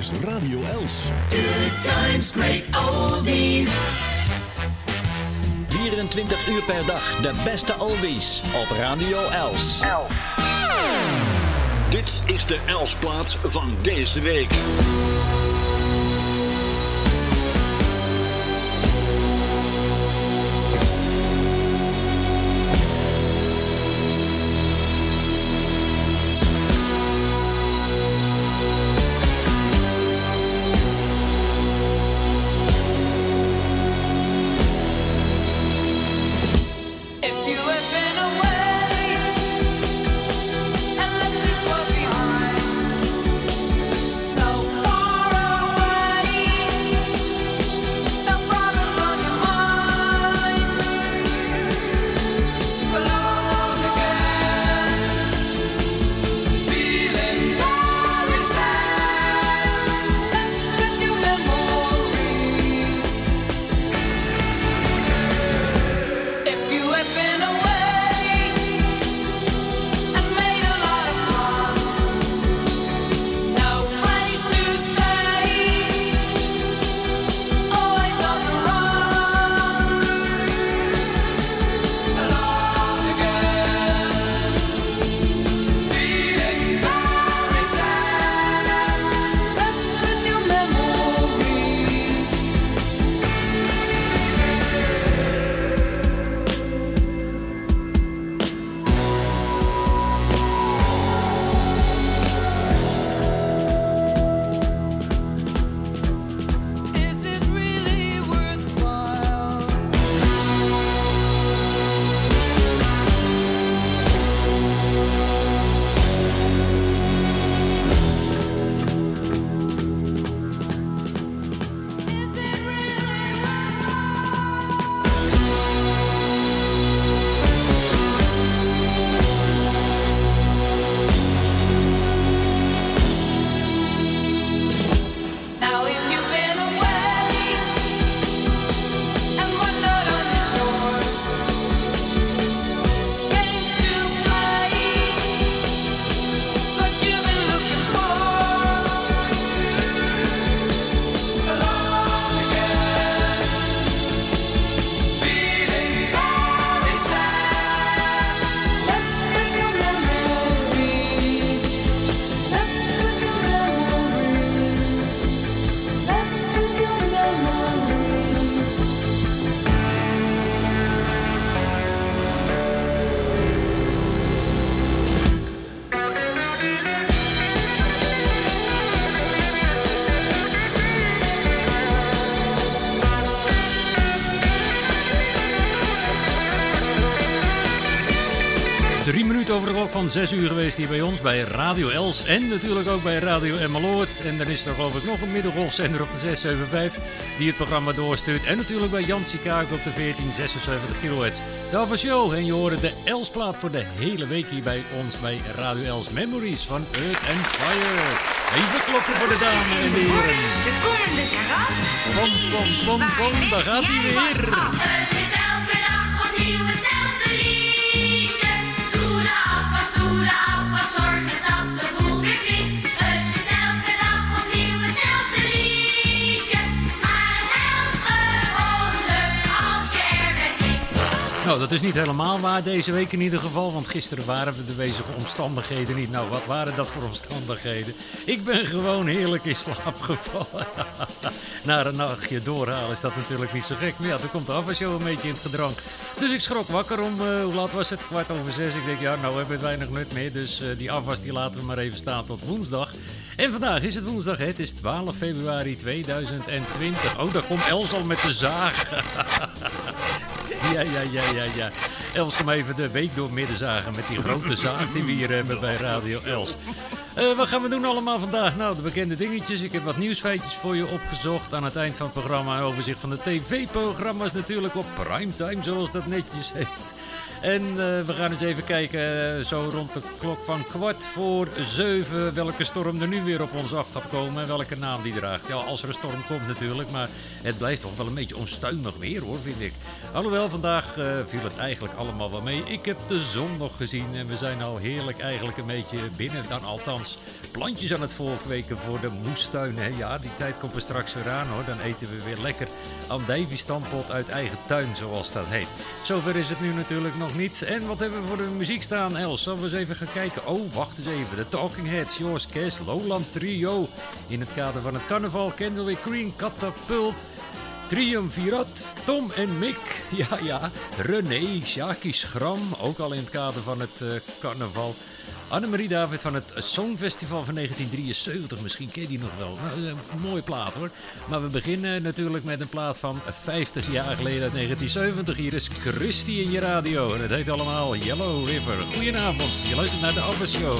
is Radio Els. Good times, great oldies. 24 uur per dag de beste oldies op Radio Els. Dit is de Elsplaats van deze week. Van 6 uur geweest hier bij ons, bij Radio Els en natuurlijk ook bij Radio Emmeloord. En dan is er geloof ik nog een middengolfzender op de 675 die het programma doorstuurt. En natuurlijk bij Jan Kaak op de 1476 kHz. Daar show en je hoorde de Elsplaat voor de hele week hier bij ons bij Radio Els Memories van Earth and Fire. Even kloppen voor de dames en de heren. De komende karas. Kom, kom, kom, kom, daar gaat hij weer. Dat is niet helemaal waar deze week in ieder geval, want gisteren waren we de wezige omstandigheden niet. Nou, wat waren dat voor omstandigheden? Ik ben gewoon heerlijk in slaap gevallen. Na een nachtje doorhalen is dat natuurlijk niet zo gek. Maar ja, toen komt de afwasshow een beetje in het gedrang. Dus ik schrok wakker om, uh, hoe laat was het? Kwart over zes. Ik denk, ja, nou hebben we weinig nut meer. Dus uh, die afwas die laten we maar even staan tot woensdag. En vandaag is het woensdag, het is 12 februari 2020. Oh, daar komt Els al met de zaag. ja, ja, ja, ja, ja. Els, kom even de week door midden zagen met die grote zaag die we hier hebben bij Radio Els. Uh, wat gaan we doen allemaal vandaag? Nou, de bekende dingetjes. Ik heb wat nieuwsfeitjes voor je opgezocht. Aan het eind van het programma overzicht van de tv-programma's natuurlijk op primetime, zoals dat netjes heet. En eh, we gaan eens even kijken, eh, zo rond de klok van kwart voor zeven, welke storm er nu weer op ons af gaat komen en welke naam die draagt. Ja, als er een storm komt natuurlijk, maar het blijft toch wel een beetje onstuimig weer hoor, vind ik. Alhoewel, vandaag eh, viel het eigenlijk allemaal wel mee. Ik heb de zon nog gezien en we zijn al heerlijk eigenlijk een beetje binnen, dan althans plantjes aan het volkweken voor de moestuin. Hè? Ja, die tijd komt er straks weer aan hoor. Dan eten we weer lekker andijvie-stampot uit eigen tuin, zoals dat heet. Zover is het nu natuurlijk nog niet. En wat hebben we voor de muziek staan, Els? Zullen we eens even gaan kijken? Oh, wacht eens even. De Talking Heads, Yours Cash, Lowland Trio. In het kader van het carnaval, Candlewick Green, Catapult... Triumvirat, Tom en Mick, ja ja, René, Shaki Schram, ook al in het kader van het eh, carnaval. Annemarie David van het Songfestival van 1973, misschien ken je die nog wel. Nou, eh, een mooie plaat hoor. Maar we beginnen natuurlijk met een plaat van 50 jaar geleden uit 1970. Hier is Christy in je radio en het heet allemaal Yellow River. Goedenavond, je luistert naar de Offer Show.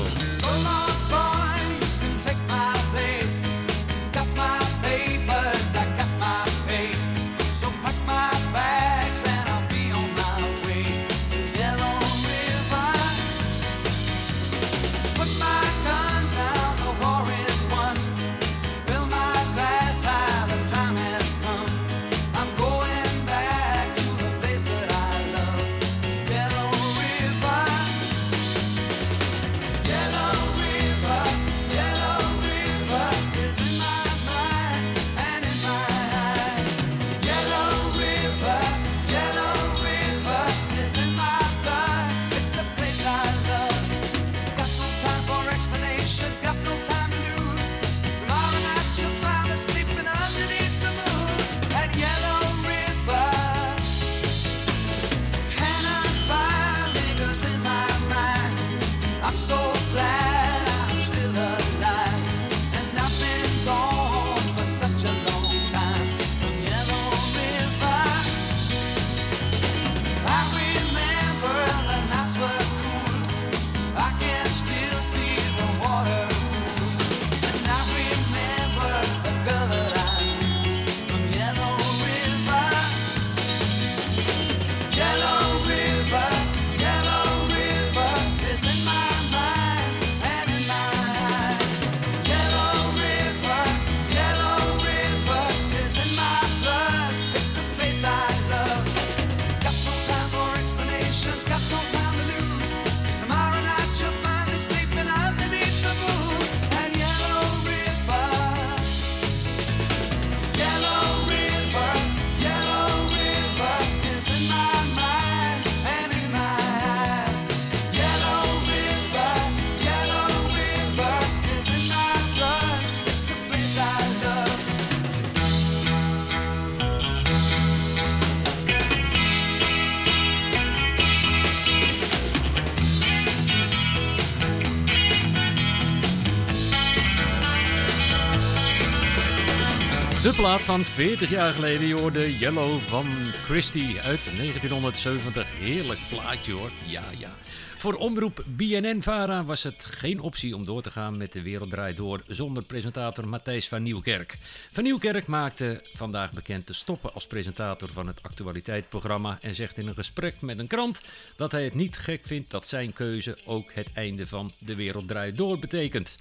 Plaat van 40 jaar geleden, je hoorde Yellow van Christie uit 1970. Heerlijk plaatje hoor, ja ja. Voor omroep BNN-Vara was het geen optie om door te gaan met de Wereld Draait Door zonder presentator Matthijs van Nieuwkerk. Van Nieuwkerk maakte vandaag bekend te stoppen als presentator van het actualiteitsprogramma en zegt in een gesprek met een krant dat hij het niet gek vindt dat zijn keuze ook het einde van de Wereld Draait Door betekent.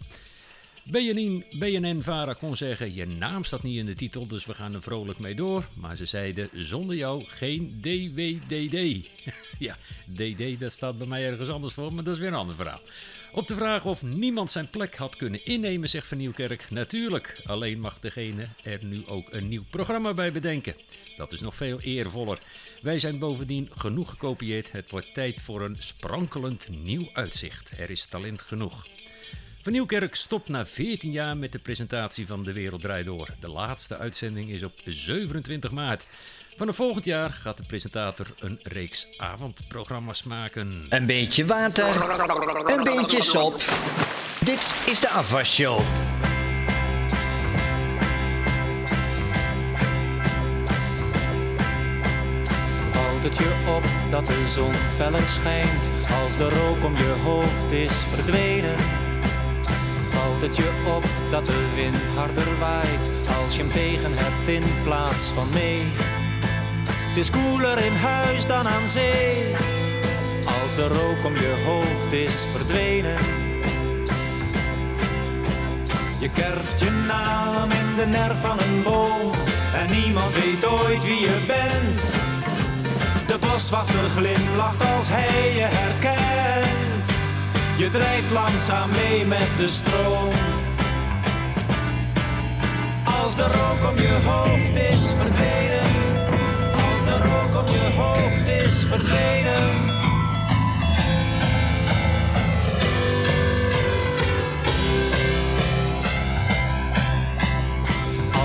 BNN, BNN-Vara kon zeggen, je naam staat niet in de titel, dus we gaan er vrolijk mee door. Maar ze zeiden, zonder jou geen DWDD. ja, DD, dat staat bij mij ergens anders voor, maar dat is weer een ander verhaal. Op de vraag of niemand zijn plek had kunnen innemen, zegt Van Nieuwkerk, natuurlijk. Alleen mag degene er nu ook een nieuw programma bij bedenken. Dat is nog veel eervoller. Wij zijn bovendien genoeg gekopieerd. Het wordt tijd voor een sprankelend nieuw uitzicht. Er is talent genoeg. Van Nieuwkerk stopt na 14 jaar met de presentatie van De Wereld Draait Door. De laatste uitzending is op 27 maart. Vanaf volgend jaar gaat de presentator een reeks avondprogramma's maken. Een beetje water, een beetje sop. Dit is de afwasshow. Valt het je op dat de zon feller schijnt als de rook om je hoofd is verdwenen? Valt het je op dat de wind harder waait als je hem tegen hebt in plaats van mee? Het is koeler in huis dan aan zee. de rook om je hoofd is verdwenen. Je kerft je naam in de nerf van een boom en niemand weet ooit wie je bent. De boswachter glimlacht als hij je herkent. Je drijft langzaam mee met de stroom. Als de rook om je hoofd is verdwenen. Als de rook om je hoofd is verdwenen.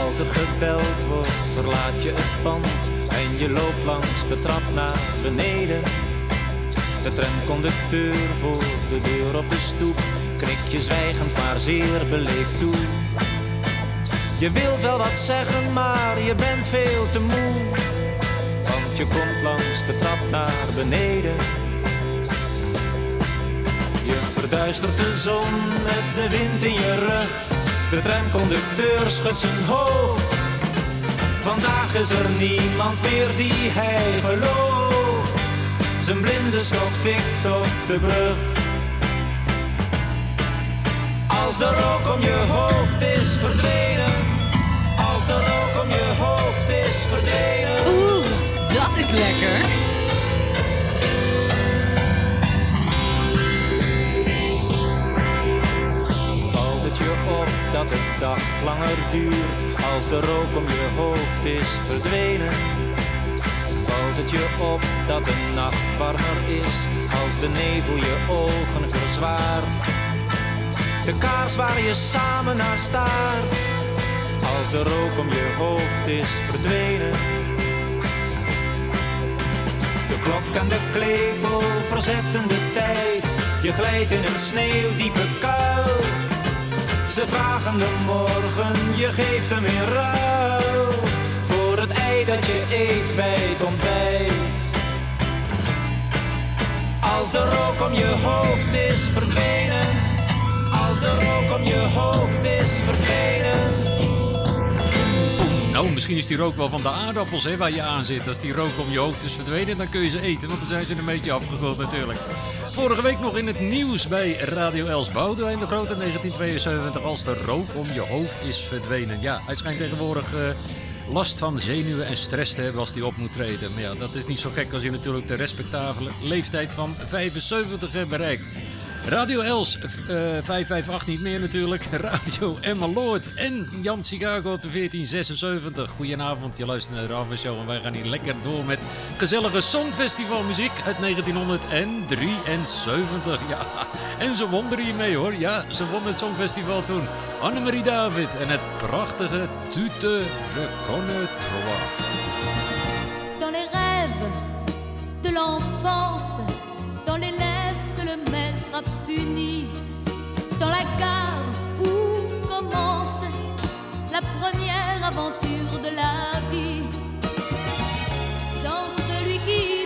Als er gebeld wordt, verlaat je het pand en je loopt langs de trap naar beneden. De tramconducteur voor de deur op de stoep knikt je zwijgend maar zeer beleefd toe. Je wilt wel wat zeggen, maar je bent veel te moe. Want je komt langs de trap naar beneden. Je verduistert de zon met de wind in je rug. De tramconducteur schudt zijn hoofd. Vandaag is er niemand meer die hij gelooft. Zijn blinde stok tikt op de brug. Als de rook om je hoofd is verdwenen. Als de rook om je hoofd is verdwenen. Oeh, dat is lekker. Op dat de dag langer duurt als de rook om je hoofd is verdwenen? Het je op dat de nacht warmer is als de nevel je ogen verzwaart? De kaars waar je samen naar staart als de rook om je hoofd is verdwenen? De klok en de klepel verzetten de tijd. Je glijdt in een sneeuwdiepe kuil. Ze vragen de morgen, je geeft hem in ruil. Je eet bij het ontbijt. Als de rook om je hoofd is verdwenen. Als de rook om je hoofd is verdwenen. Nou, misschien is die rook wel van de aardappels hè, waar je aan zit. Als die rook om je hoofd is verdwenen, dan kun je ze eten. Want dan zijn ze een beetje afgekoeld natuurlijk. Vorige week nog in het nieuws bij Radio Els Boudewijn de Grote 1972. Als de rook om je hoofd is verdwenen. Ja, hij schijnt tegenwoordig eh, last van zenuwen en stress te hebben als hij op moet treden. Maar ja, dat is niet zo gek als je natuurlijk de respectabele leeftijd van 75 hebt bereikt. Radio Els, eh, 558 niet meer natuurlijk. Radio Emmeloord en Jan Chicago op de 1476. Goedenavond, je luistert naar de en wij gaan hier lekker door met gezellige songfestivalmuziek uit 1973. Ja, en ze won er hiermee hoor. Ja, ze won het songfestival toen. Annemarie David en het prachtige Tute Trois. dans les rêves de l'enfance, dans les le maître a puni, dans la gare où commence la première aventure de la vie, dans celui qui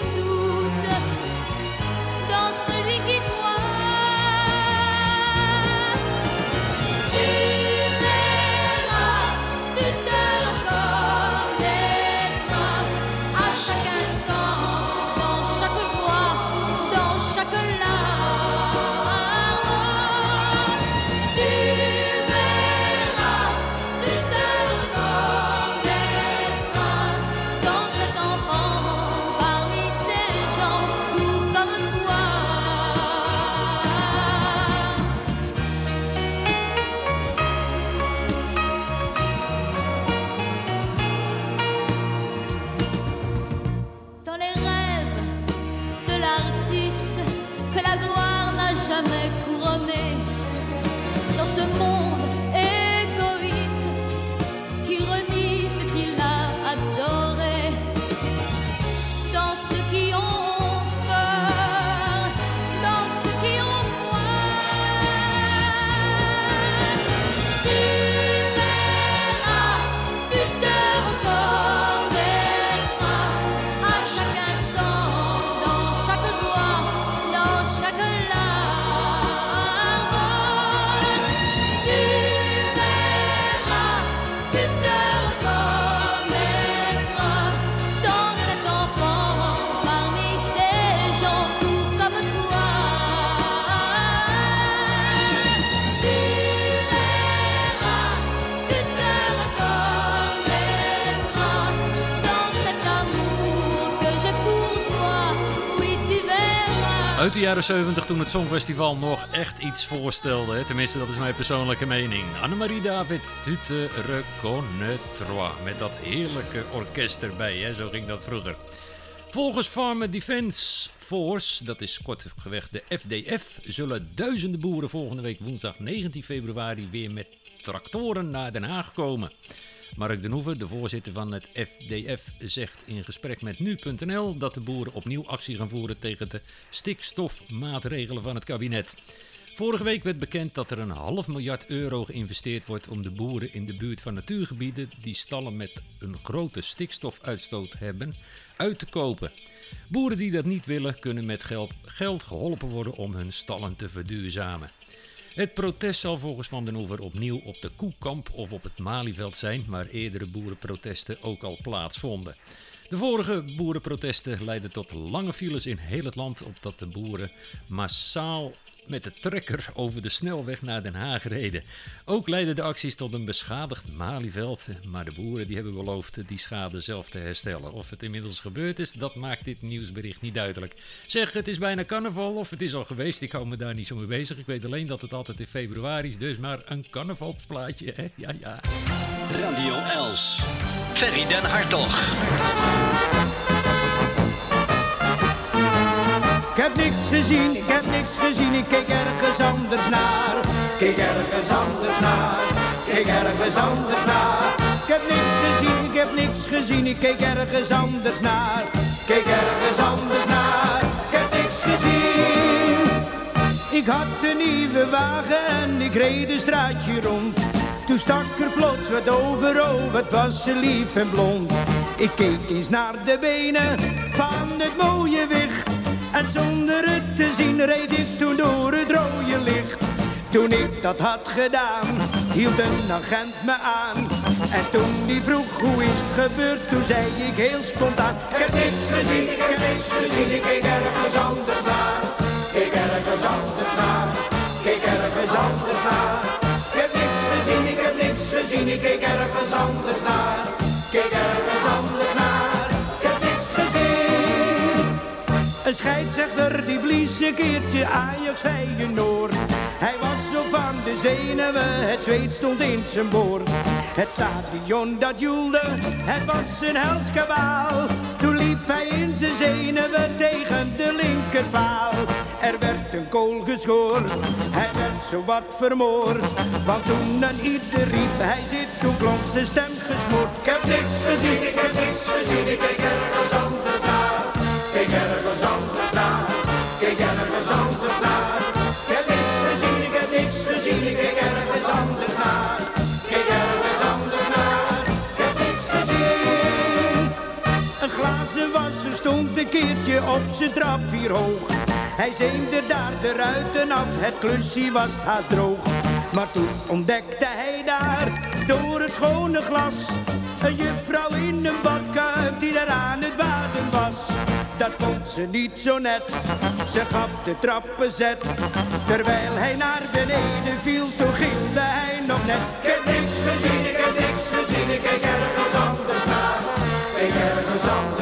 de jaren 70 toen het Songfestival nog echt iets voorstelde. hè. Tenminste, dat is mijn persoonlijke mening. Annemarie David, tu te. Met dat heerlijke orkest erbij, hè. zo ging dat vroeger. Volgens Farmer Defence Force, dat is kortweg de FDF, zullen duizenden boeren volgende week woensdag 19 februari weer met tractoren naar Den Haag komen. Mark Den Hoeven, de voorzitter van het FDF, zegt in gesprek met nu.nl dat de boeren opnieuw actie gaan voeren tegen de stikstofmaatregelen van het kabinet. Vorige week werd bekend dat er een half miljard euro geïnvesteerd wordt om de boeren in de buurt van natuurgebieden die stallen met een grote stikstofuitstoot hebben uit te kopen. Boeren die dat niet willen kunnen met geld, geld geholpen worden om hun stallen te verduurzamen. Het protest zal volgens Van den Oever opnieuw op de Koekamp of op het Malieveld zijn, maar eerdere boerenprotesten ook al plaatsvonden. De vorige boerenprotesten leidden tot lange files in heel het land, opdat de boeren massaal met de trekker over de snelweg naar Den Haag reden. Ook leidden de acties tot een beschadigd Malieveld, maar de boeren die hebben beloofd die schade zelf te herstellen. Of het inmiddels gebeurd is, dat maakt dit nieuwsbericht niet duidelijk. Zeg, het is bijna carnaval of het is al geweest, ik hou me daar niet zo mee bezig. Ik weet alleen dat het altijd in februari is, dus maar een carnavalsplaatje, hè? Ja, ja. Radio Els. Ferry den Hartog. Heb niks gezien, ik heb niks gezien, ik keek ergens anders naar. Keek ergens anders naar, keek ergens anders naar. Ik heb niks gezien, ik heb niks gezien, ik keek ergens anders naar. Keek ergens anders naar, ik heb niks gezien. Ik had een nieuwe wagen en ik reed een straatje rond. Toen stak er plots wat over, oh wat was ze lief en blond. Ik keek eens naar de benen van het mooie wicht. En zonder het te zien reed ik toen door het rode licht. Toen ik dat had gedaan, hield een agent me aan. En toen die vroeg hoe is het gebeurd, toen zei ik heel spontaan. Ik heb niks gezien, ik heb niks gezien, ik keek ergens anders naar. Keek ergens anders naar, keek ergens anders naar. Ik heb niks gezien, ik heb niks gezien, ik keek ergens anders naar. Keek ergens anders naar, Een scheidsrechter die blies een keertje Ajax Feyenoord. Hij was zo van de zenuwen, het zweet stond in zijn boord. Het stadion dat joelde, het was een helskabaal. Toen liep hij in zijn zenuwen tegen de linkerpaal. Er werd een kool geschoord, hij werd zo wat vermoord. Want toen aan ieder riep, hij zit, toen klonk zijn stem gesmoord. Ik heb niks gezien, ik heb niks gezien, ik keek ergens anders naar. Kijk ergens een keertje op zijn trap vier hoog. Hij zeemde daar de ruiten af, het klusje was haast droog. Maar toen ontdekte hij daar, door het schone glas, een juffrouw in een badkuip die daar aan het baden was. Dat vond ze niet zo net, ze gaf de trappen zet. Terwijl hij naar beneden viel, toen gilde hij nog net. Ik heb niks gezien, ik heb niks gezien, ik keek ergens anders naar. Keek ergens anders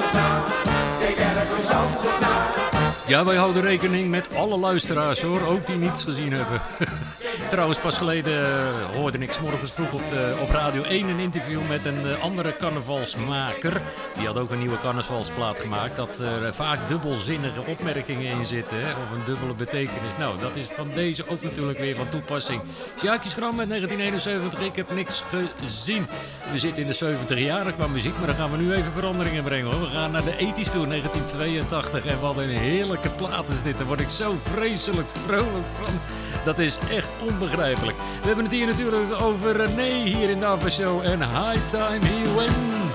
Ja, wij houden rekening met alle luisteraars hoor, ook die niets gezien hebben. Trouwens, pas geleden eh, hoorde ik morgens vroeg op, de, op Radio 1 een interview met een eh, andere carnavalsmaker. Die had ook een nieuwe carnavalsplaat gemaakt. Dat er vaak dubbelzinnige opmerkingen in zitten, of een dubbele betekenis. Nou, dat is van deze ook natuurlijk weer van toepassing. Sjaakjes Gram met 1971, ik heb niks gezien. We zitten in de 70 jaren qua muziek, maar dan gaan we nu even veranderingen brengen hoor. We gaan naar de 80s toe, 1982. En wat een heerlijke plaat is dit. Daar word ik zo vreselijk vrolijk van. Dat is echt onbegrijpelijk. We hebben het hier natuurlijk over René hier in de Show en High Time He Went.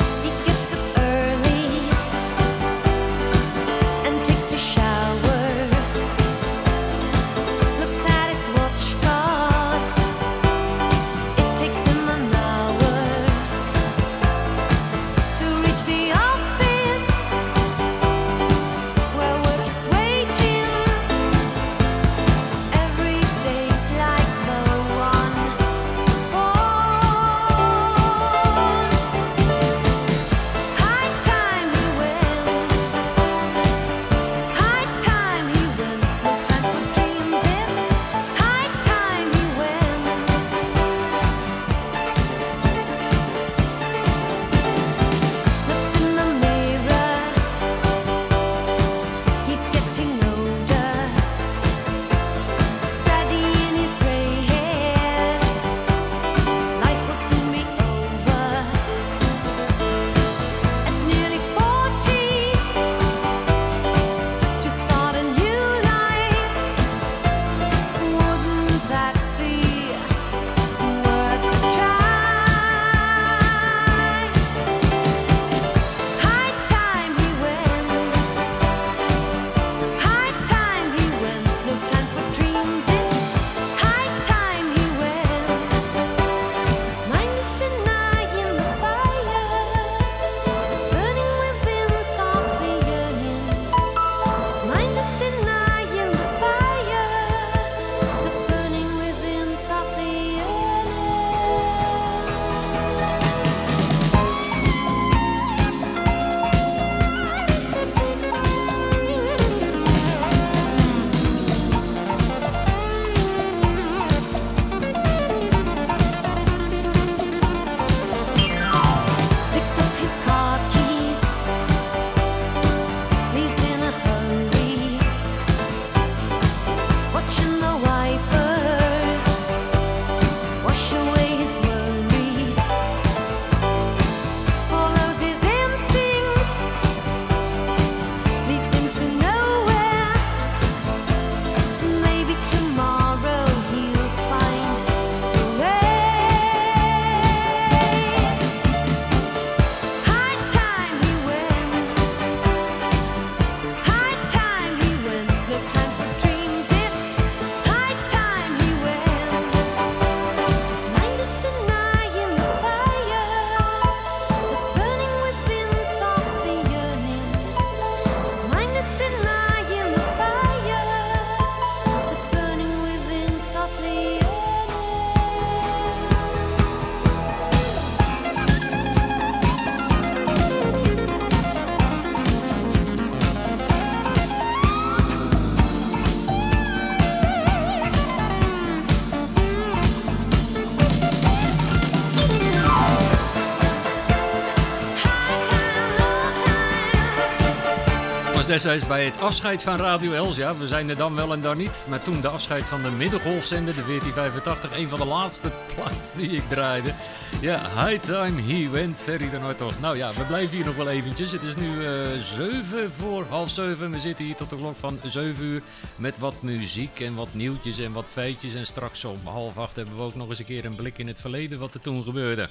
Destijds bij het afscheid van Radio Els. Ja, we zijn er dan wel en dan niet. Maar toen de afscheid van de middengolfzender, de 1485, een van de laatste platen die ik draaide. Ja, high time he went, Ferry de Noordtocht. Nou ja, we blijven hier nog wel eventjes. Het is nu eh 7 voor half 7. We zitten hier tot de klok van 7 uur met wat muziek en wat nieuwtjes en wat feitjes. En straks om half 8 hebben we ook nog eens een keer een blik in het verleden wat er toen gebeurde.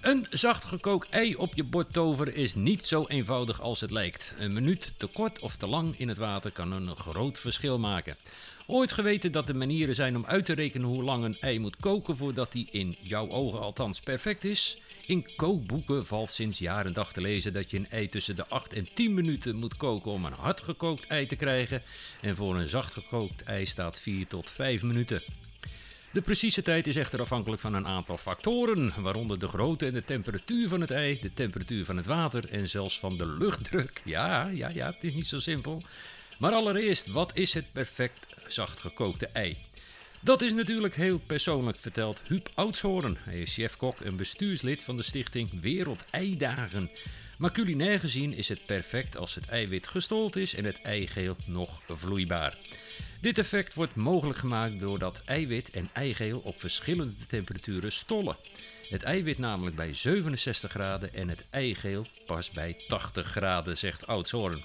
Een zacht gekookt ei op je bord toveren is niet zo eenvoudig als het lijkt. Een minuut te kort of te lang in het water kan een groot verschil maken. Ooit geweten dat er manieren zijn om uit te rekenen hoe lang een ei moet koken voordat die in jouw ogen althans perfect is? In kookboeken valt sinds jaren dag te lezen dat je een ei tussen de 8 en 10 minuten moet koken om een hard gekookt ei te krijgen. En voor een zacht gekookt ei staat 4 tot 5 minuten. De precieze tijd is echter afhankelijk van een aantal factoren, waaronder de grootte en de temperatuur van het ei, de temperatuur van het water en zelfs van de luchtdruk. Ja, ja, ja, het is niet zo simpel. Maar allereerst, wat is het perfect zacht gekookte ei? Dat is natuurlijk heel persoonlijk verteld Huub Oudshoorn. Hij is chef-kok en bestuurslid van de stichting Wereld Eidagen. Maar culinair gezien is het perfect als het eiwit gestold is en het eigeel nog vloeibaar. Dit effect wordt mogelijk gemaakt doordat eiwit en eigeel op verschillende temperaturen stollen. Het eiwit namelijk bij 67 graden en het eigeel pas bij 80 graden, zegt Oudshoorn.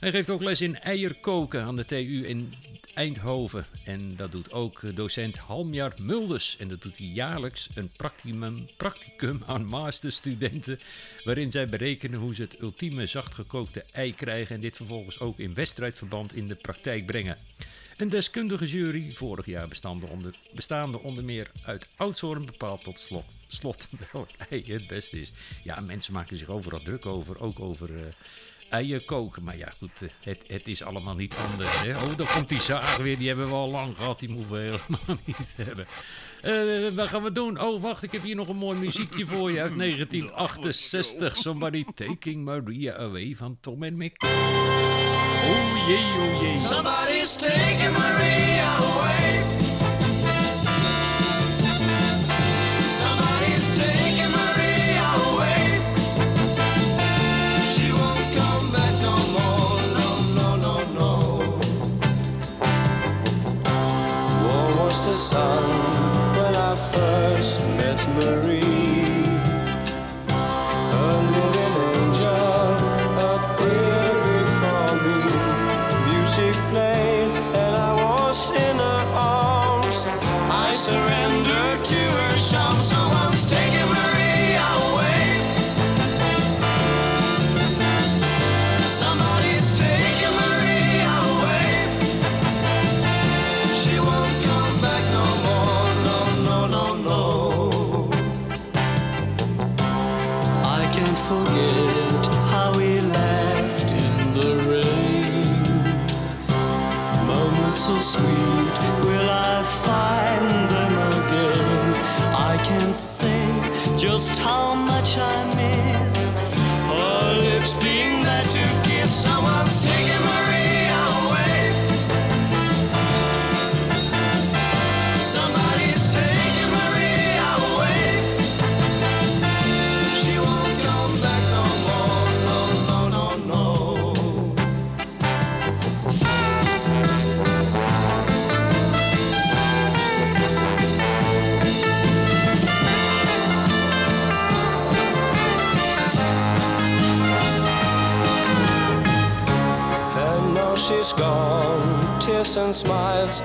Hij geeft ook les in eierkoken aan de TU in Eindhoven. En dat doet ook docent Halmjar Mulders. En dat doet hij jaarlijks een practicum, practicum aan masterstudenten. Waarin zij berekenen hoe ze het ultieme zachtgekookte ei krijgen. En dit vervolgens ook in wedstrijdverband in de praktijk brengen. Een deskundige jury, vorig jaar bestaande onder, bestaande onder meer uit Oudzoorn, bepaalt tot slot, slot welk ei het beste is. Ja, mensen maken zich overal druk over, ook over... eh, eieren koken. Maar ja, goed, eh, het, het is allemaal niet anders. Hè? Oh, dan komt die zaag weer. Die hebben we al lang gehad. Die moeten we helemaal niet hebben. Eh, wat gaan we doen? Oh, wacht. Ik heb hier nog een mooi muziekje voor je uit 1968. Somebody Taking Maria Away van Tom en Mick. Oh jee, oh jee. Somebody's taking Maria away. Sun when I first met Marie.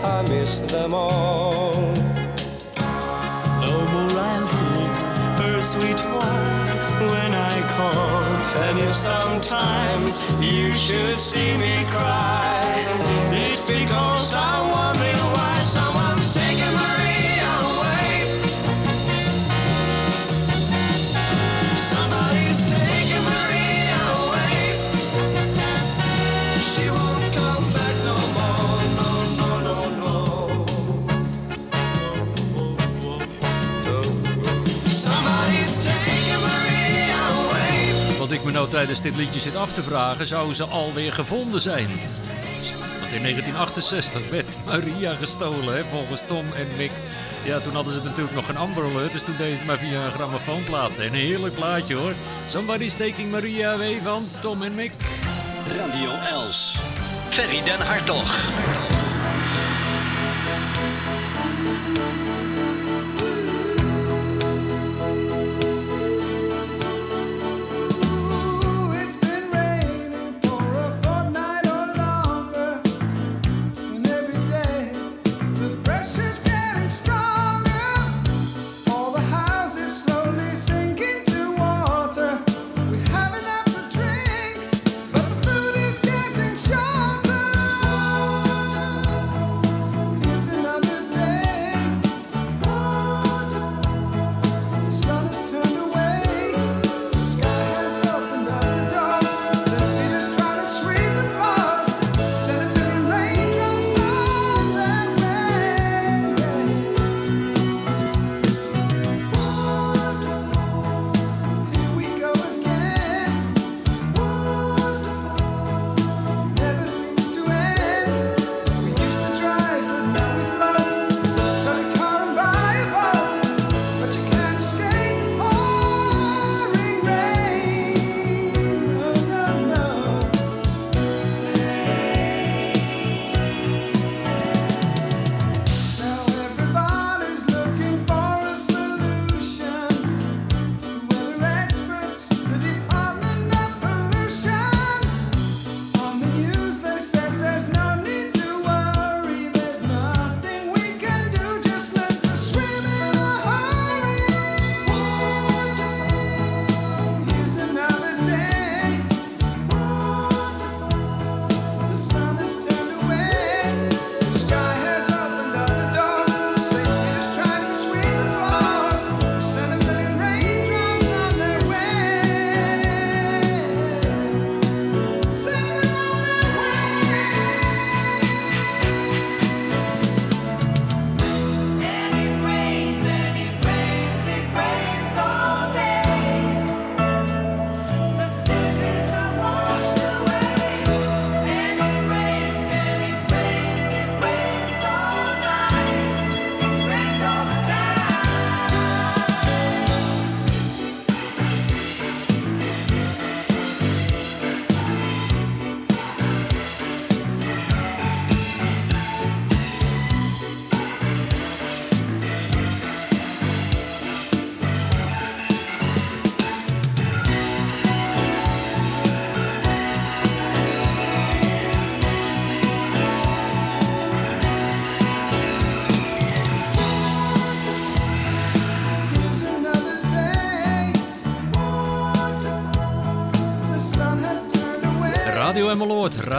I miss them all. Tijdens dit liedje zit af te vragen, zou ze alweer gevonden zijn? Want in 1968 werd Maria gestolen, hè, volgens Tom en Mick. Ja, toen hadden ze natuurlijk nog geen Amber Alert, dus toen deden ze maar via een grammofoonplaat. En een heerlijk plaatje hoor. Somebody's Taking Maria Away van Tom en Mick. Radio Els. Ferry den Hartog.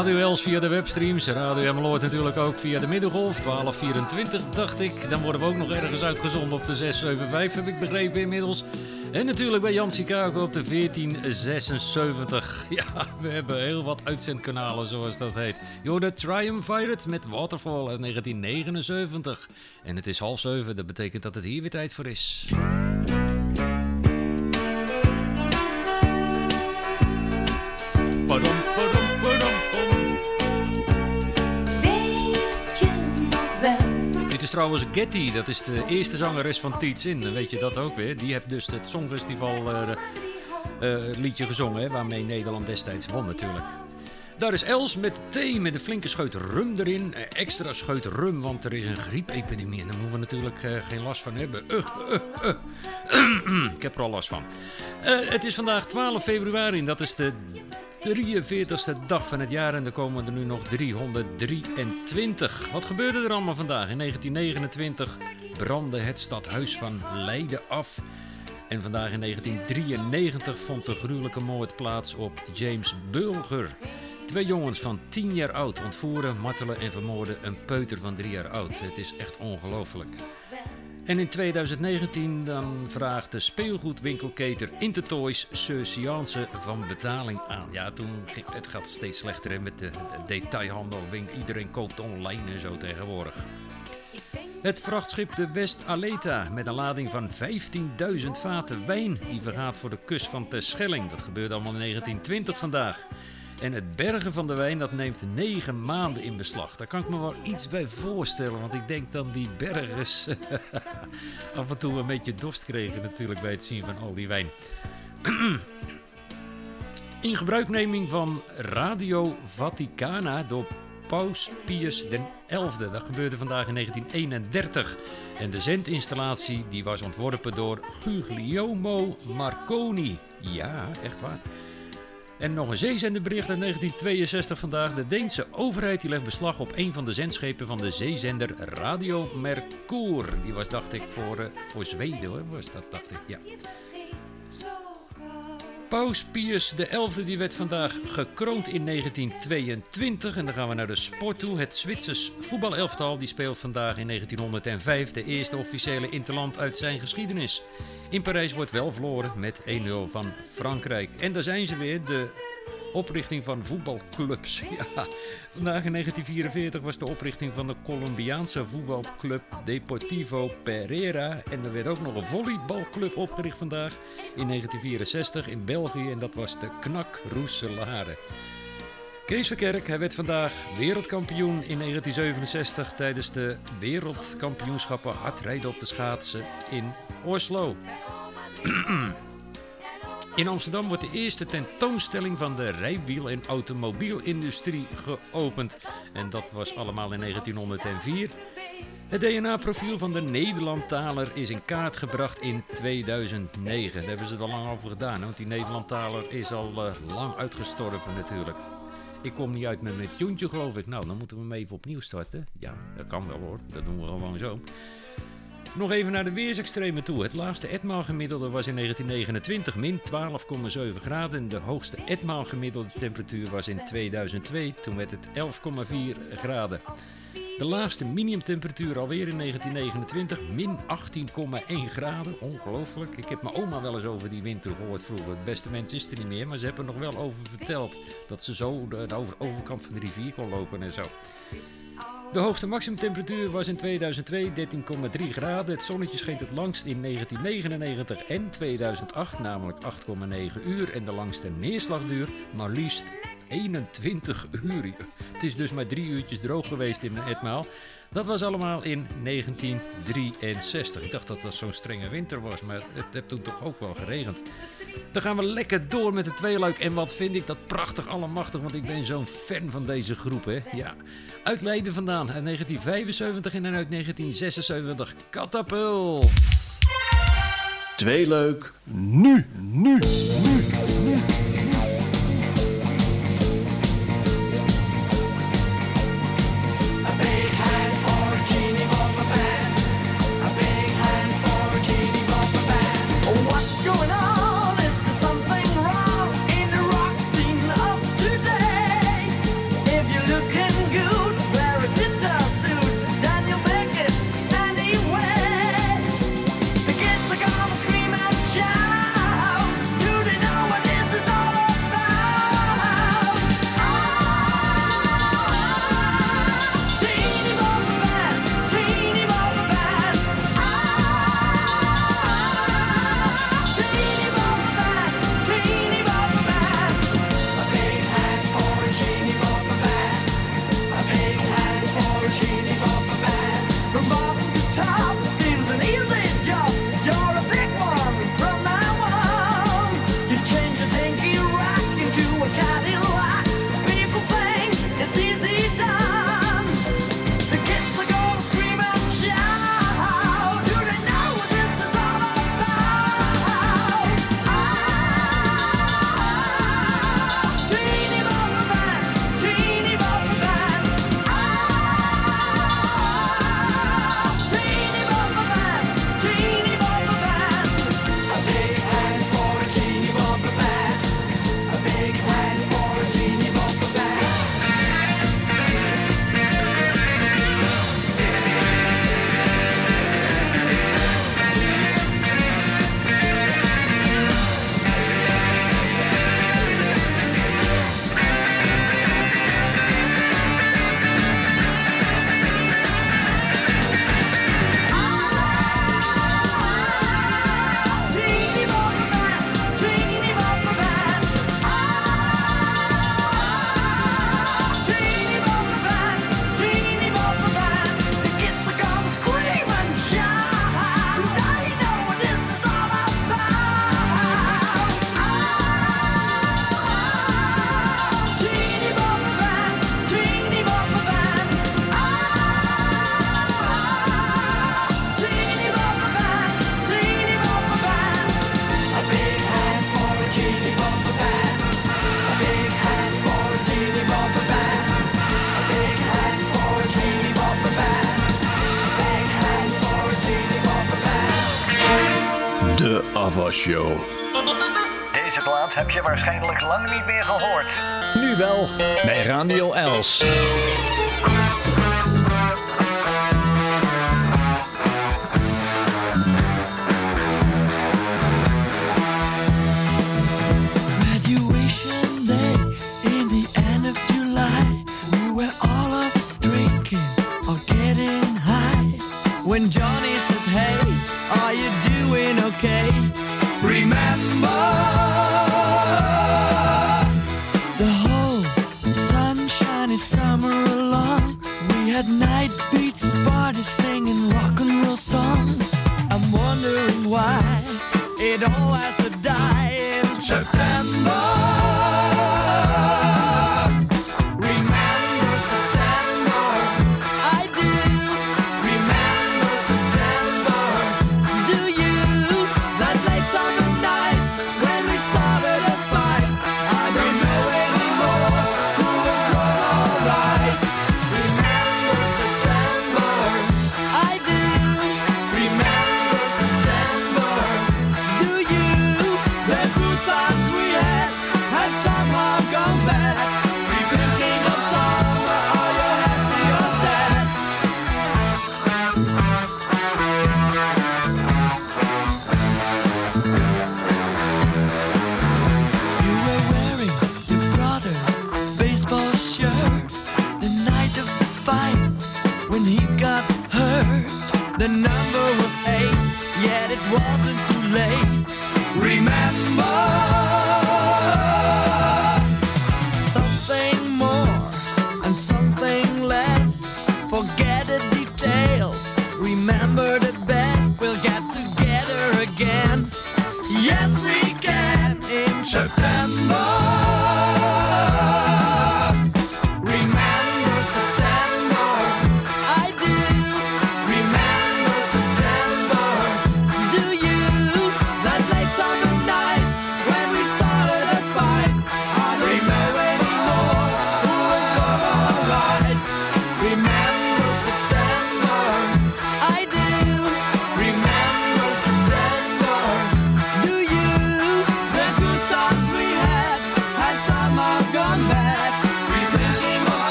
Emmeloord, Radio Els via de webstreams. Radio Emmeloord natuurlijk ook via de middengolf, 1224 dacht ik. Dan worden we ook nog ergens uitgezonden op de 675, heb ik begrepen inmiddels. En natuurlijk bij Jan Chicago op de 1476. Ja, we hebben heel wat uitzendkanalen zoals dat heet. Yo, Triumvirate met Waterfall uit 1979. En het is half zeven, dat betekent dat het hier weer tijd voor is. Padom, is trouwens Getty, dat is de eerste zangeres van Teats In. Weet je dat ook weer. Die heeft dus het Songfestival eh, eh, liedje gezongen, waarmee Nederland destijds won natuurlijk. Daar is Els met thee met een flinke scheut rum erin. Eh, extra scheut rum, want er is een griepepidemie. En daar moeten we natuurlijk geen last van hebben. Ik heb er al last van. Het is vandaag 12 februari en dat is de 43ste dag van het jaar. En er komen er nu nog 323. Wat gebeurde er allemaal vandaag? In 1929 brandde het stadhuis van Leiden af. En vandaag in 1993 vond de gruwelijke moord plaats op James Bulger. Twee jongens van 10 jaar oud ontvoeren, martelen en vermoorden een peuter van 3 jaar oud. Het is echt ongelooflijk. En in 2019 dan vraagt de speelgoedwinkelketer Intertoys Sir Siance van betaling aan. Ja, toen ging het gaat steeds slechter hè, met de, de detailhandel. Iedereen koopt online en zo tegenwoordig. Het vrachtschip de West Aleta met een lading van 15.000 vaten wijn die vergaat voor de kust van Terschelling. Dat gebeurde allemaal in 1920 vandaag. En het bergen van de wijn dat neemt 9 maanden in beslag. Daar kan ik me wel iets bij voorstellen, want ik denk dan die bergers af en toe een beetje dorst kregen natuurlijk bij het zien van al die wijn. In gebruikneming van Radio Vaticana door Paus Pius XI. Dat gebeurde vandaag in 1931. En de zendinstallatie die was ontworpen door Guglielmo Marconi. Ja, echt waar. En nog een zeezenderbericht uit 1962 vandaag. De Deense overheid die legt beslag op een van de zendschepen van de zeezender Radio Mercur. Die was, dacht ik, voor, uh, voor Zweden hoor. Was dat, dacht ik, ja. Paus Pius XI die werd vandaag gekroond in 1922. En dan gaan we naar de sport toe. Het Zwitsers voetbalelftal die speelt vandaag in 1905 de eerste officiële interland uit zijn geschiedenis. In Parijs wordt wel verloren met 1-0 van Frankrijk. En daar zijn ze weer, de oprichting van voetbalclubs. Ja, vandaag in 1944 was de oprichting van de Colombiaanse voetbalclub Deportivo Pereira. En er werd ook nog een volleybalclub opgericht vandaag in 1964 in België. En dat was de Knak Roeselare. Kees Verkerk, hij werd vandaag wereldkampioen in 1967 tijdens de wereldkampioenschappen hardrijden op de schaatsen in Oslo. In Amsterdam wordt de eerste tentoonstelling van de rijwiel- en automobielindustrie geopend. En dat was allemaal in 1904. Het DNA-profiel van de Nederlandtaler is in kaart gebracht in 2009. Daar hebben ze er al lang over gedaan, want die Nederlandtaler is al uh, lang uitgestorven natuurlijk. Ik kom niet uit met mijn tuentje, geloof ik. Nou, dan moeten we hem even opnieuw starten. Ja, dat kan wel hoor. Dat doen we gewoon zo. Nog even naar de weersextremen toe. Het laagste etmaalgemiddelde was in 1929 min 12,7 graden. En de hoogste etmaalgemiddelde temperatuur was in 2002. Toen werd het 11,4 graden. De laagste minimumtemperatuur alweer in 1929, min 18,1 graden. Ongelooflijk. Ik heb mijn oma wel eens over die winter gehoord vroeger. Het beste mens is er niet meer, maar ze hebben er nog wel over verteld. Dat ze zo de, de over, overkant van de rivier kon lopen en zo. De hoogste maximumtemperatuur was in 2002 13,3 graden. Het zonnetje scheen het langst in 1999 en 2008, namelijk 8,9 uur. En de langste neerslagduur maar liefst 21 uur. Het is dus maar drie uurtjes droog geweest in Etmaal. Dat was allemaal in 1963. Ik dacht dat dat zo'n strenge winter was, maar het heeft toen toch ook wel geregend. Dan gaan we lekker door met de tweeluik. En wat vind ik dat prachtig allemachtig, want ik ben zo'n fan van deze groep. Hè? Ja. Uit Leiden vandaan, uit 1975 en uit 1976. Katapult. Tweeluik, nu, nu, nu, nu.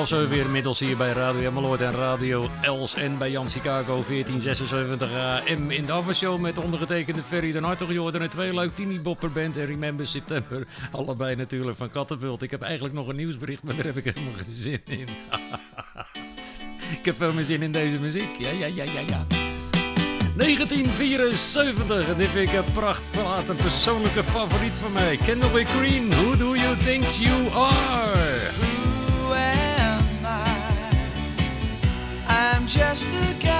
half weer inmiddels hier bij Radio Emmeloord en Radio Els en bij Jan Chicago 1476 AM in de afwasshow met ondergetekende Ferry de Hartog. Jordan en twee leuk bopper band en Remember September. Allebei natuurlijk van Kattenbult. Ik heb eigenlijk nog een nieuwsbericht, maar daar heb ik helemaal geen zin in. ik heb veel meer zin in deze muziek. Ja, ja, ja, ja, ja. 1974. En dit vind ik een prachtplaat, een persoonlijke favoriet van mij. Candlewick Green, Who Do You Think You Are? just the guy.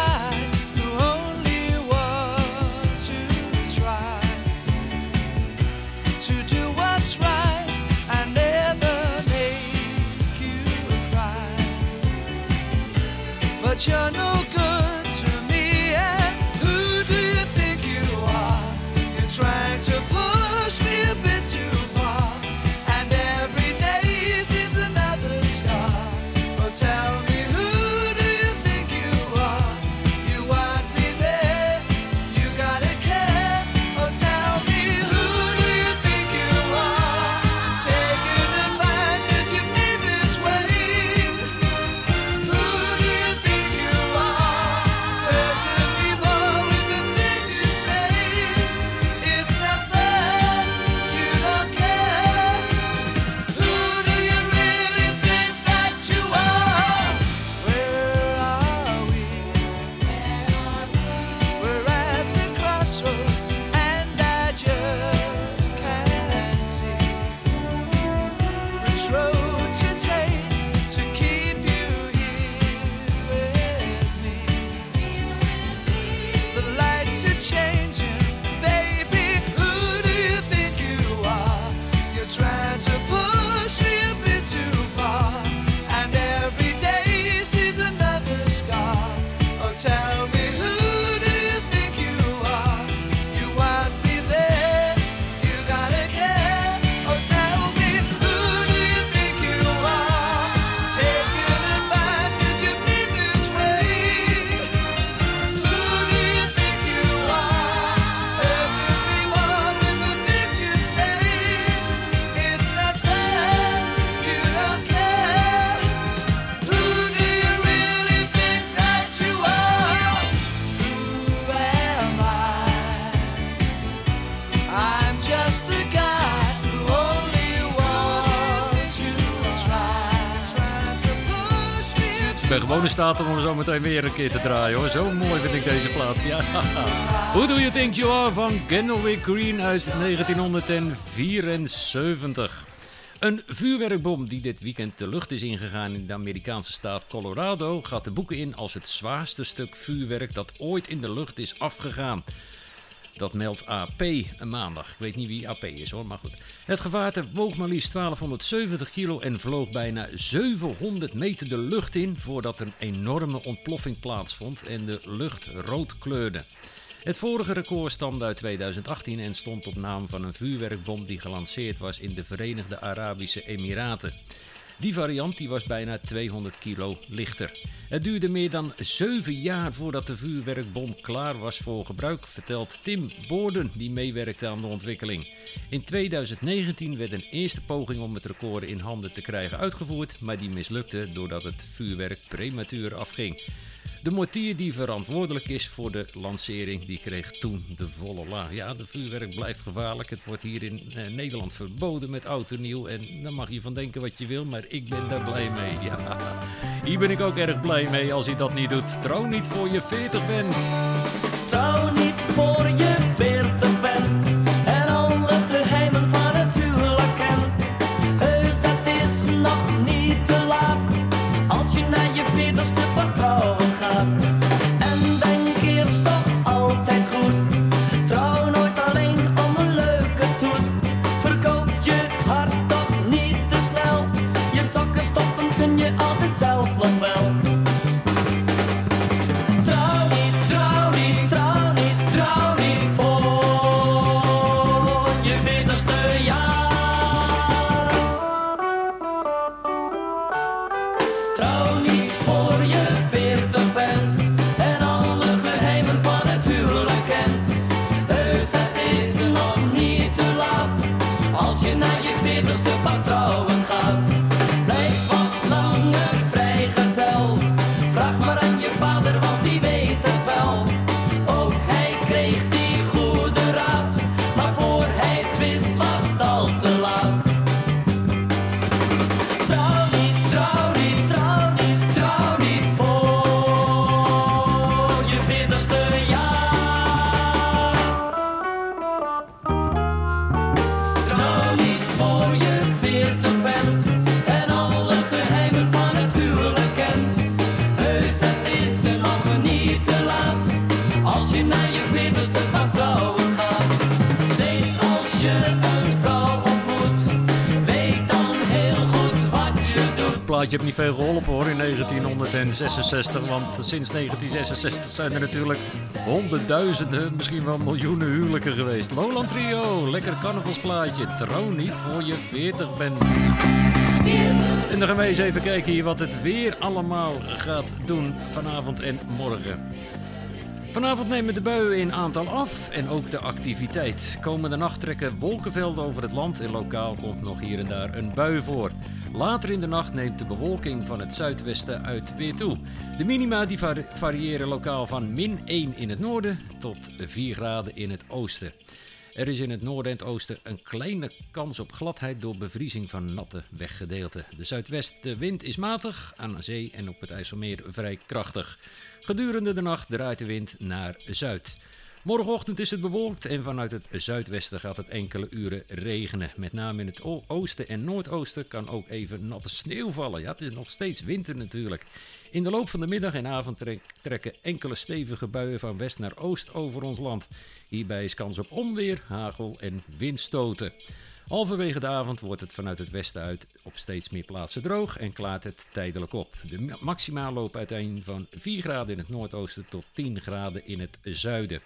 Gewoon in staat om hem zo meteen weer een keer te draaien hoor. Zo mooi vind ik deze plaat. Ja. Who Do You Think You Are van Candlewick Green uit 1974. Een vuurwerkbom die dit weekend de lucht is ingegaan in de Amerikaanse staat Colorado gaat de boeken in als het zwaarste stuk vuurwerk dat ooit in de lucht is afgegaan. Dat meldt AP maandag. Ik weet niet wie AP is hoor, maar goed. Het gevaarte woog maar liefst 1270 kilo en vloog bijna 700 meter de lucht in voordat een enorme ontploffing plaatsvond en de lucht rood kleurde. Het vorige record stamde uit 2018 en stond op naam van een vuurwerkbom die gelanceerd was in de Verenigde Arabische Emiraten. Die variant die was bijna 200 kilo lichter. Het duurde meer dan 7 jaar voordat de vuurwerkbom klaar was voor gebruik, vertelt Tim Boorden, die meewerkte aan de ontwikkeling. In 2019 werd een eerste poging om het record in handen te krijgen uitgevoerd, maar die mislukte doordat het vuurwerk prematuur afging. De mortier die verantwoordelijk is voor de lancering, die kreeg toen de volle laag. Ja, de vuurwerk blijft gevaarlijk. Het wordt hier in eh, Nederland verboden met oud en nieuw. En daar mag je van denken wat je wil, maar ik ben daar blij mee. Ja, hier ben ik ook erg blij mee als je dat niet doet. Trouw niet voor je 40 bent. Trouw niet voor je veertig bent en alle geheimen van het huwelijk. Heus, het is nog niet te laat als je naar je veertigste pas 1966, want sinds 1966 zijn er natuurlijk honderdduizenden, misschien wel miljoenen huwelijken geweest. Loland Trio, lekker carnavalsplaatje, trouw niet voor je 40 bent. En dan gaan wij eens even kijken wat het weer allemaal gaat doen vanavond en morgen. Vanavond nemen de buien in aantal af en ook de activiteit. Komende nacht trekken wolkenvelden over het land en lokaal komt nog hier en daar een bui voor. Later in de nacht neemt de bewolking van het zuidwesten uit weer toe. De minima die vari- variëren lokaal van min 1 in het noorden tot 4 graden in het oosten. Er is in het noorden en het oosten een kleine kans op gladheid door bevriezing van natte weggedeelten. De zuidwestenwind is matig, aan de zee en op het IJsselmeer vrij krachtig. Gedurende de nacht draait de wind naar zuid. Morgenochtend is het bewolkt en vanuit het zuidwesten gaat het enkele uren regenen. Met name in het oosten en noordoosten kan ook even natte sneeuw vallen. Ja, het is nog steeds winter natuurlijk. In de loop van de middag en avond trek- trekken enkele stevige buien van west naar oost over ons land. Hierbij is kans op onweer, hagel en windstoten. Halverwege de avond wordt het vanuit het westen uit op steeds meer plaatsen droog en klaart het tijdelijk op. De ma- maxima lopen uiteen van 4 graden in het noordoosten tot 10 graden in het zuiden.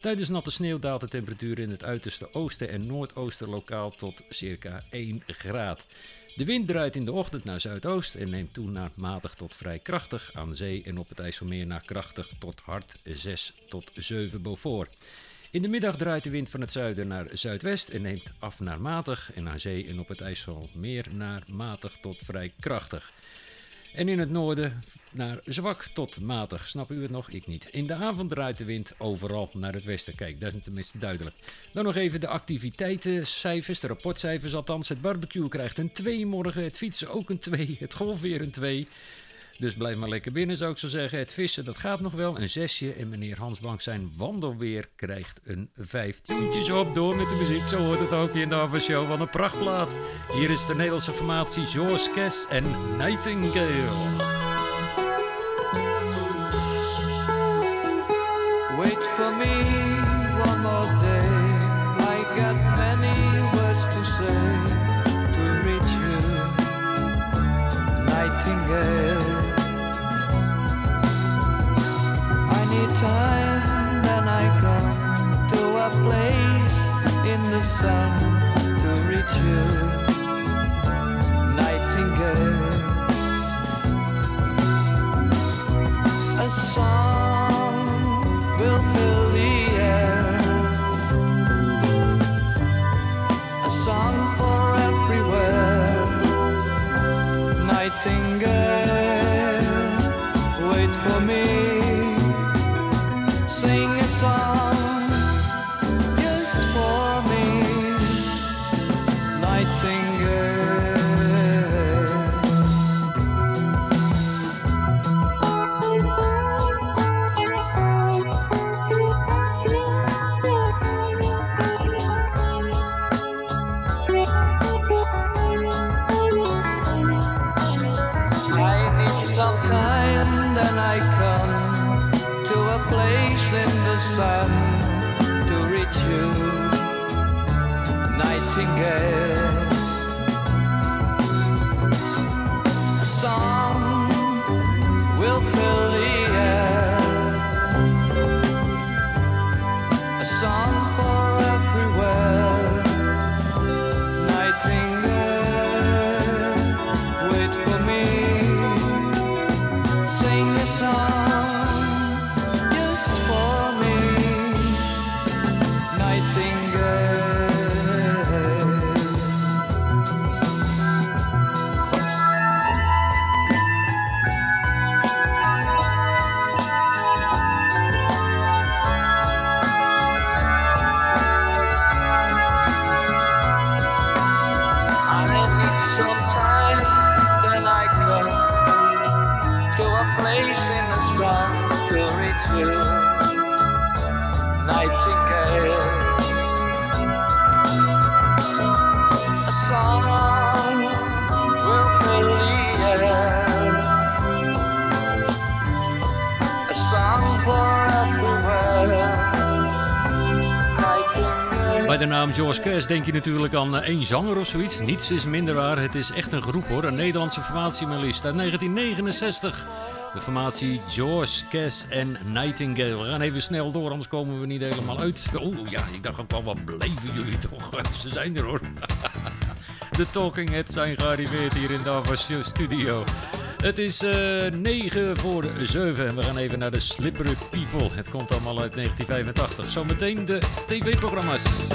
Tijdens natte sneeuw daalt de temperatuur in het uiterste oosten en noordoosten lokaal tot circa 1 graad. De wind draait in de ochtend naar zuidoost en neemt toe naar matig tot vrij krachtig aan zee en op het IJsselmeer naar krachtig tot hard 6 tot 7 Beaufort. In de middag draait de wind van het zuiden naar zuidwest en neemt af naar matig en aan zee en op het IJsselmeer naar matig tot vrij krachtig. En in het noorden naar zwak tot matig. Snap u het nog? Ik niet. In de avond draait de wind overal naar het westen. Kijk, dat is tenminste duidelijk. Dan nog even de activiteitencijfers, de rapportcijfers althans. Het barbecue krijgt een 2 morgen, het fietsen ook een 2, het golf weer een 2. Dus blijf maar lekker binnen, zou ik zo zeggen. Het vissen, dat gaat nog wel. Een zesje. En meneer Hansbank zijn wandelweer krijgt een vijf tientjes op. Door met de muziek, zo hoort het ook in de avondshow van een prachtplaat. Hier is de Nederlandse formatie George Kes en Nightingale. George Kes denk je natuurlijk aan eh, één zanger of zoiets. Niets is minder waar. Het is echt een groep hoor. Een Nederlandse formatie uit 1969. De formatie George Kes en Nightingale. We gaan even snel door, anders komen we niet helemaal uit. Oh ja, ik dacht ook al, wat bleven jullie toch? Ze zijn er hoor. De Talking Heads zijn gearriveerd hier in Davos Studio. Het is eh 9 voor 7 en we gaan even naar de Slippery People. Het komt allemaal uit 1985. Zometeen de tv-programma's.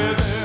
living.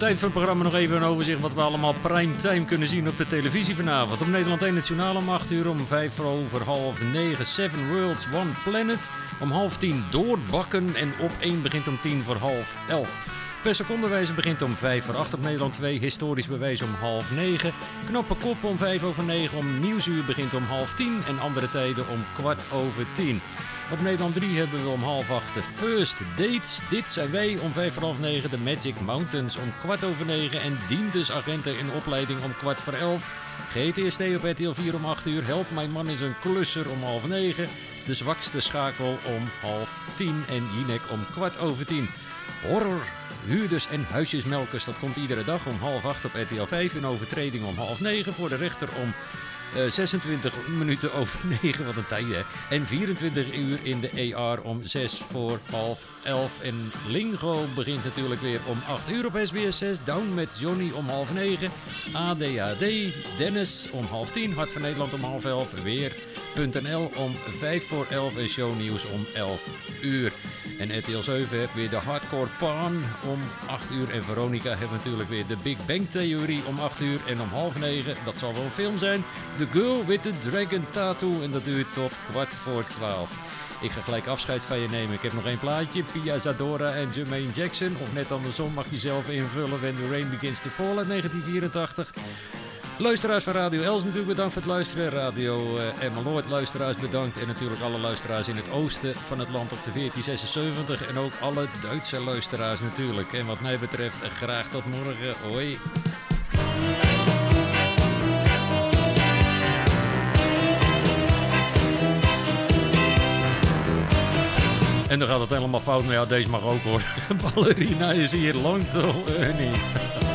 Het eind van het programma nog even een overzicht wat we allemaal primetime kunnen zien op de televisie vanavond. Op Nederland 1 het journaal om 8 uur, om 5 over half 9 Seven Worlds, One Planet. Om half 10 doorbakken en op 1 begint om 10 voor half 11. Per secondewijze begint om 5 voor 8 op Nederland 2. Historisch bewijs om half 9. Knappe kop om 5 over 9. Om nieuwsuur begint om half 10. En andere tijden om kwart over 10. Op Nederland 3 hebben we om half 8 de First Dates. Dit zijn wij om 5 voor half 9. De Magic Mountains om kwart over 9. En dienders agenten in opleiding om kwart voor 11. GTST op RTL 4 om 8 uur. Help, mijn man is een klusser om half 9. De zwakste schakel om half 10. En Jinek om kwart over 10. Horror, huurders en huisjesmelkers. Dat komt iedere dag om half 8 op RTL 5. In overtreding om half 9. Voor de rechter om eh, 26 minuten over 9, wat een tijd. En 24 uur in de AR om 6 voor half 11. En Lingo begint natuurlijk weer om 8 uur op SBS 6. Down met Johnny om half 9. ADHD, Dennis om half 10. Hart van Nederland om half 11. Weer.nl om 5 voor 11. En shownieuws om 11 uur. En RTL 7 heeft weer de Hardcore Pan om 8 uur. En Veronica heeft natuurlijk weer de Big Bang Theorie om 8 uur. En om half 9, dat zal wel een film zijn, The Girl with the Dragon Tattoo. En dat duurt tot kwart voor 12. Ik ga gelijk afscheid van je nemen. Ik heb nog één plaatje. Pia Zadora en Jermaine Jackson. Of net andersom mag je zelf invullen. When the Rain Begins to Fall uit 1984. Luisteraars van Radio Els natuurlijk bedankt voor het luisteren. Radio uh, Emmeloord luisteraars bedankt. En natuurlijk alle luisteraars in het oosten van het land op de 1476. En ook alle Duitse luisteraars natuurlijk. En wat mij betreft graag tot morgen. Hoi. En dan gaat het helemaal fout. Maar ja, deze mag ook hoor. Ballerina is hier lang te Ernie.